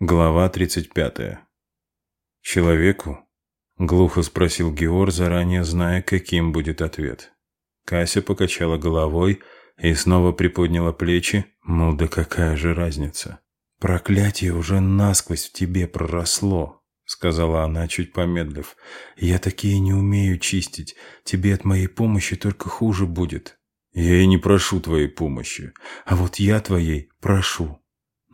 Глава 35. «Человеку?» — глухо спросил Геор, заранее зная, каким будет ответ. Кася покачала головой и снова приподняла плечи, мол, да какая же разница. «Проклятие уже насквозь в тебе проросло», — сказала она, чуть помедлив. «Я такие не умею чистить. Тебе от моей помощи только хуже будет». «Я и не прошу твоей помощи. А вот я твоей прошу».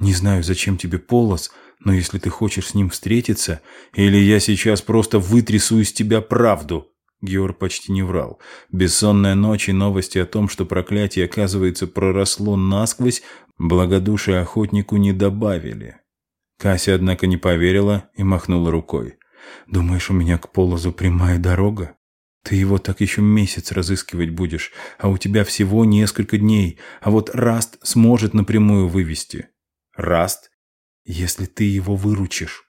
Не знаю, зачем тебе полос, но если ты хочешь с ним встретиться, или я сейчас просто вытрясу из тебя правду». Георг почти не врал. Бессонная ночь и новости о том, что проклятие, оказывается, проросло насквозь, благодушие охотнику не добавили. Кася, однако, не поверила и махнула рукой. «Думаешь, у меня к полозу прямая дорога? Ты его так еще месяц разыскивать будешь, а у тебя всего несколько дней, а вот Раст сможет напрямую вывести. Раст, если ты его выручишь».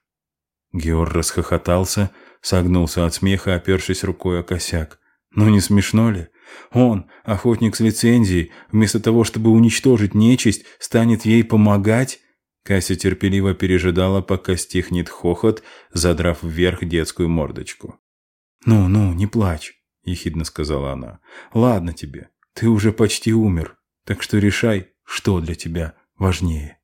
Геор расхохотался, согнулся от смеха, опершись рукой о косяк. «Ну не смешно ли? Он, охотник с лицензией, вместо того, чтобы уничтожить нечисть, станет ей помогать?» Кася терпеливо пережидала, пока стихнет хохот, задрав вверх детскую мордочку. «Ну, ну, не плачь», — ехидно сказала она. «Ладно тебе, ты уже почти умер, так что решай, что для тебя важнее».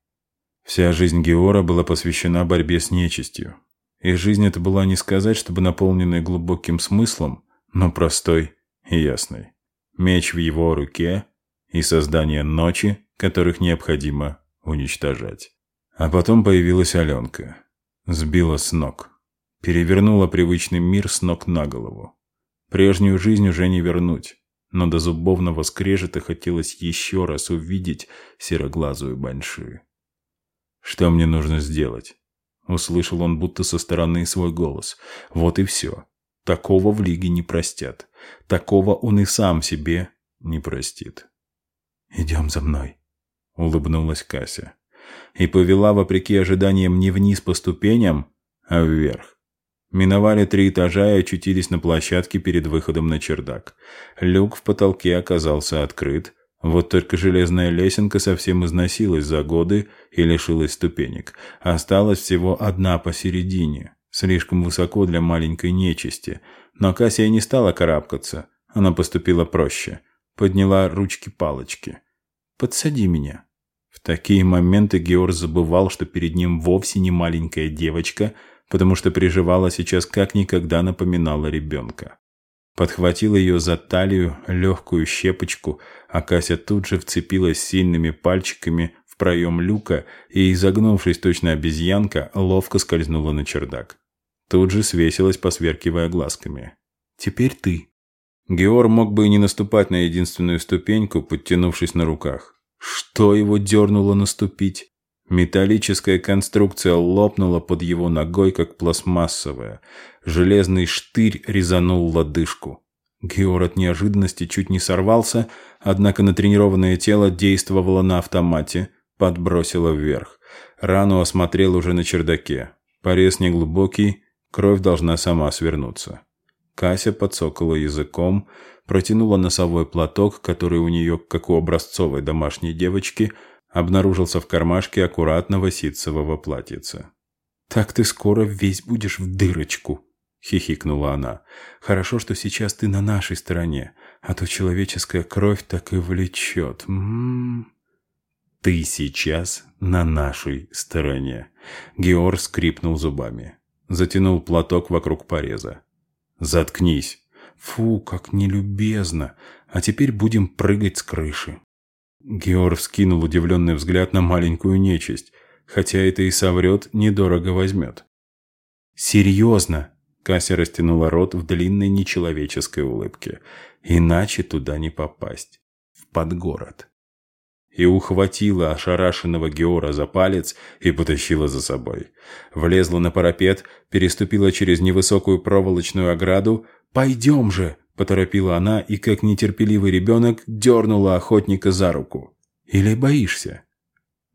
Вся жизнь Геора была посвящена борьбе с нечистью. И жизнь эта была не сказать, чтобы наполненной глубоким смыслом, но простой и ясной. Меч в его руке и создание ночи, которых необходимо уничтожать. А потом появилась Аленка. Сбила с ног. Перевернула привычный мир с ног на голову. Прежнюю жизнь уже не вернуть, но до зубовного скрежета хотелось еще раз увидеть сероглазую баньши. «Что мне нужно сделать?» Услышал он будто со стороны свой голос. «Вот и все. Такого в лиге не простят. Такого он и сам себе не простит». «Идем за мной», — улыбнулась Кася. И повела, вопреки ожиданиям, не вниз по ступеням, а вверх. Миновали три этажа и очутились на площадке перед выходом на чердак. Люк в потолке оказался открыт, вот только железная лесенка совсем износилась за годы и лишилась ступенек. Осталась всего одна посередине, слишком высоко для маленькой нечисти. Но Кассия не стала карабкаться, она поступила проще. Подняла ручки-палочки. «Подсади меня». В такие моменты Георг забывал, что перед ним вовсе не маленькая девочка, потому что приживала сейчас как никогда напоминала ребенка. Подхватил ее за талию, легкую щепочку, а Кася тут же вцепилась сильными пальчиками в проем люка и, изогнувшись точно обезьянка, ловко скользнула на чердак. Тут же свесилась, посверкивая глазками. «Теперь ты». Геор мог бы и не наступать на единственную ступеньку, подтянувшись на руках. Что его дернуло наступить? Металлическая конструкция лопнула под его ногой, как пластмассовая. Железный штырь резанул лодыжку. Геор от неожиданности чуть не сорвался, однако натренированное тело действовало на автомате, подбросило вверх. Рану осмотрел уже на чердаке. Порез неглубокий, кровь должна сама свернуться. Кася подсокала языком, протянула носовой платок, который у нее, как у образцовой домашней девочки – обнаружился в кармашке аккуратного ситцевого платьица. «Так ты скоро весь будешь в дырочку», — хихикнула она. «Хорошо, что сейчас ты на нашей стороне, а то человеческая кровь так и влечет. М -м -м. «Ты сейчас на нашей стороне», — Геор скрипнул зубами. Затянул платок вокруг пореза. «Заткнись». «Фу, как нелюбезно. А теперь будем прыгать с крыши». Георг вскинул удивленный взгляд на маленькую нечисть. Хотя это и соврет, недорого возьмет. «Серьезно?» Кася растянула рот в длинной нечеловеческой улыбке. «Иначе туда не попасть. В подгород». И ухватила ошарашенного Геора за палец и потащила за собой. Влезла на парапет, переступила через невысокую проволочную ограду. «Пойдем же!» Поторопила она и, как нетерпеливый ребенок, дернула охотника за руку. «Или боишься?»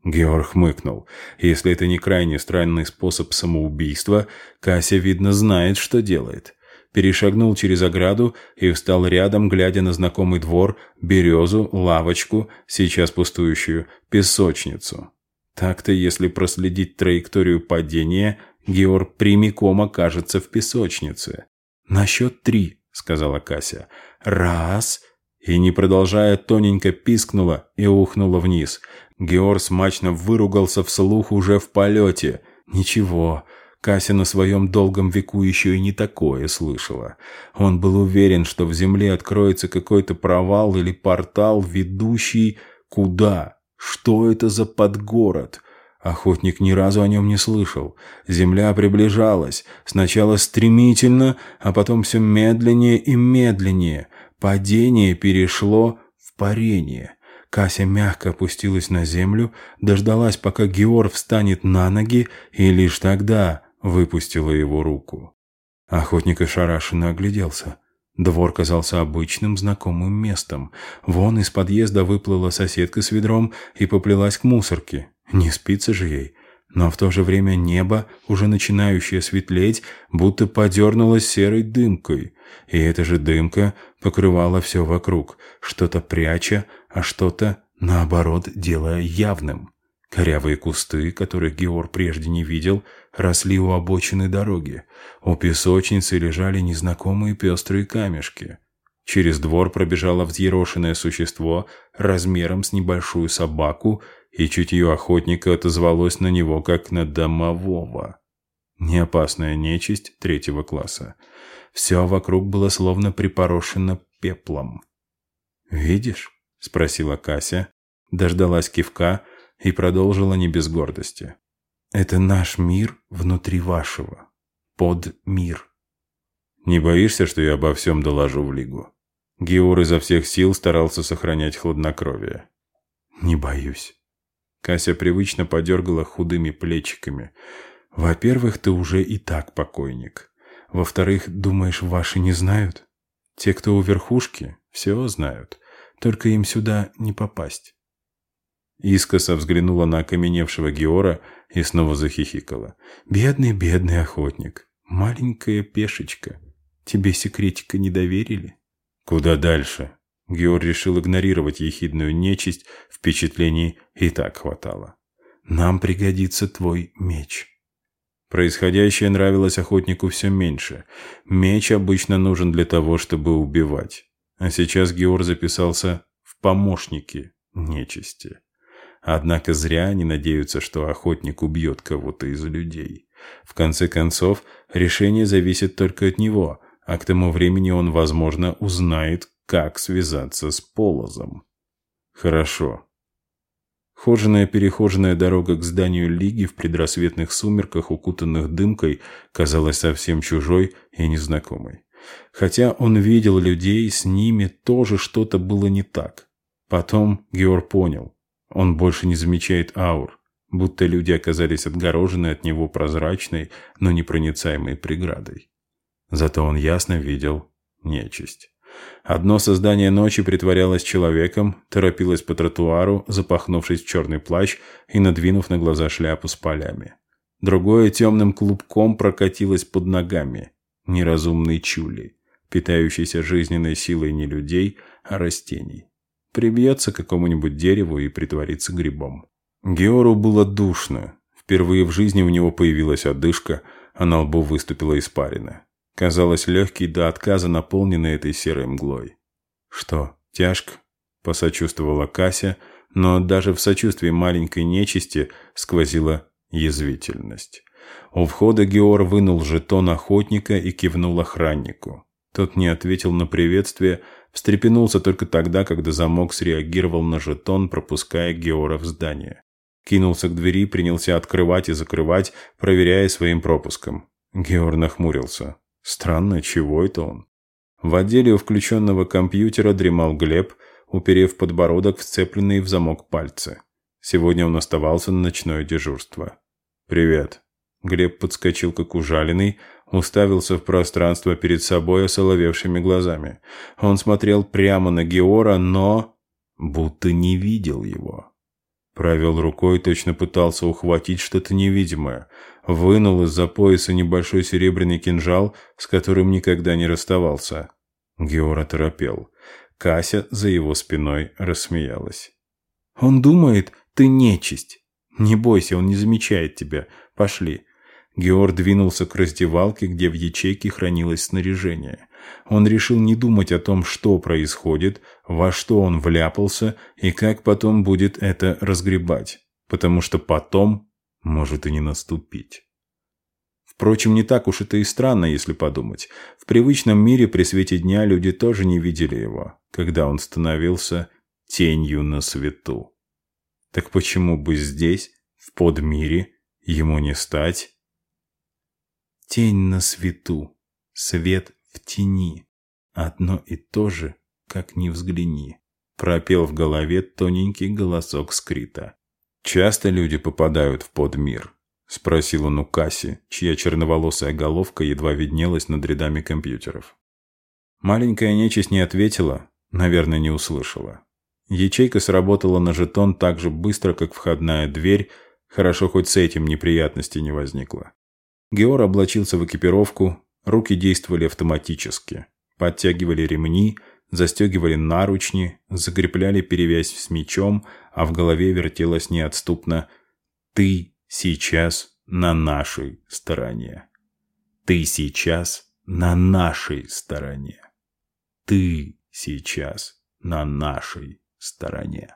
Георг хмыкнул. Если это не крайне странный способ самоубийства, Кася, видно, знает, что делает. Перешагнул через ограду и встал рядом, глядя на знакомый двор, березу, лавочку, сейчас пустующую, песочницу. Так-то, если проследить траекторию падения, Геор прямиком окажется в песочнице. «На счет три», — сказала Кася. «Раз...» И, не продолжая, тоненько пискнула и ухнула вниз. Геор смачно выругался вслух уже в полете. «Ничего, Кася на своем долгом веку еще и не такое слышала. Он был уверен, что в земле откроется какой-то провал или портал, ведущий куда? Что это за подгород? Охотник ни разу о нем не слышал. Земля приближалась, сначала стремительно, а потом все медленнее и медленнее. Падение перешло в парение. Кася мягко опустилась на землю, дождалась, пока Геор встанет на ноги, и лишь тогда выпустила его руку. Охотник ошарашенно огляделся. Двор казался обычным знакомым местом. Вон из подъезда выплыла соседка с ведром и поплелась к мусорке. Не спится же ей. Но в то же время небо, уже начинающее светлеть, будто подернулось серой дымкой. И эта же дымка покрывала все вокруг, что-то пряча, а что-то, наоборот, делая явным. Корявые кусты, которых Геор прежде не видел, росли у обочины дороги. У песочницы лежали незнакомые пестрые камешки. Через двор пробежало взъерошенное существо размером с небольшую собаку, и чутье охотника отозвалось на него, как на домового. Неопасная нечисть третьего класса. Все вокруг было словно припорошено пеплом. «Видишь?» — спросила Кася, дождалась кивка — и продолжила не без гордости. «Это наш мир внутри вашего. Под мир». «Не боишься, что я обо всем доложу в Лигу?» Геор изо всех сил старался сохранять хладнокровие. «Не боюсь». Кася привычно подергала худыми плечиками. «Во-первых, ты уже и так покойник. Во-вторых, думаешь, ваши не знают? Те, кто у верхушки, все знают. Только им сюда не попасть. Искоса взглянула на окаменевшего Геора и снова захихикала. «Бедный, бедный охотник. Маленькая пешечка. Тебе секретика не доверили?» «Куда дальше?» Геор решил игнорировать ехидную нечисть, впечатлений и так хватало. «Нам пригодится твой меч». Происходящее нравилось охотнику все меньше. Меч обычно нужен для того, чтобы убивать. А сейчас Геор записался в помощники нечисти. Однако зря они надеются, что охотник убьет кого-то из людей. В конце концов, решение зависит только от него, а к тому времени он, возможно, узнает, как связаться с Полозом. Хорошо. Хоженая-перехоженная дорога к зданию Лиги в предрассветных сумерках, укутанных дымкой, казалась совсем чужой и незнакомой. Хотя он видел людей, с ними тоже что-то было не так. Потом Геор понял. Он больше не замечает аур, будто люди оказались отгорожены от него прозрачной, но непроницаемой преградой. Зато он ясно видел нечисть. Одно создание ночи притворялось человеком, торопилось по тротуару, запахнувшись в черный плащ и надвинув на глаза шляпу с полями. Другое темным клубком прокатилось под ногами. Неразумный чули, питающийся жизненной силой не людей, а растений прибьется к какому-нибудь дереву и притворится грибом. Геору было душно. Впервые в жизни у него появилась одышка, а на лбу выступила испарина. Казалось, легкий до отказа наполненный этой серой мглой. «Что, тяжко?» – посочувствовала Кася, но даже в сочувствии маленькой нечисти сквозила язвительность. У входа Геор вынул жетон охотника и кивнул охраннику. Тот не ответил на приветствие, Встрепенулся только тогда, когда замок среагировал на жетон, пропуская Геора в здание. Кинулся к двери, принялся открывать и закрывать, проверяя своим пропуском. Геор нахмурился. Странно, чего это он? В отделе у включенного компьютера дремал Глеб, уперев подбородок в сцепленные в замок пальцы. Сегодня он оставался на ночное дежурство. «Привет». Глеб подскочил как ужаленный, уставился в пространство перед собой осоловевшими глазами. Он смотрел прямо на Геора, но будто не видел его. Провел рукой, точно пытался ухватить что-то невидимое. Вынул из-за пояса небольшой серебряный кинжал, с которым никогда не расставался. Геор оторопел. Кася за его спиной рассмеялась. «Он думает, ты нечисть. «Не бойся, он не замечает тебя. Пошли». Геор двинулся к раздевалке, где в ячейке хранилось снаряжение. Он решил не думать о том, что происходит, во что он вляпался и как потом будет это разгребать, потому что потом может и не наступить. Впрочем, не так уж это и странно, если подумать. В привычном мире при свете дня люди тоже не видели его, когда он становился тенью на свету. Так почему бы здесь, в подмире, ему не стать Тень на свету, свет в тени. Одно и то же, как ни взгляни. Пропел в голове тоненький голосок скрита. «Часто люди попадают в подмир?» – спросил он у Касси, чья черноволосая головка едва виднелась над рядами компьютеров. Маленькая нечисть не ответила, наверное, не услышала. Ячейка сработала на жетон так же быстро, как входная дверь, хорошо хоть с этим неприятностей не возникло. Геор облачился в экипировку, руки действовали автоматически. Подтягивали ремни, застегивали наручни, закрепляли перевязь с мечом, а в голове вертелось неотступно «Ты сейчас на нашей стороне. Ты сейчас на нашей стороне. Ты сейчас на нашей стороне».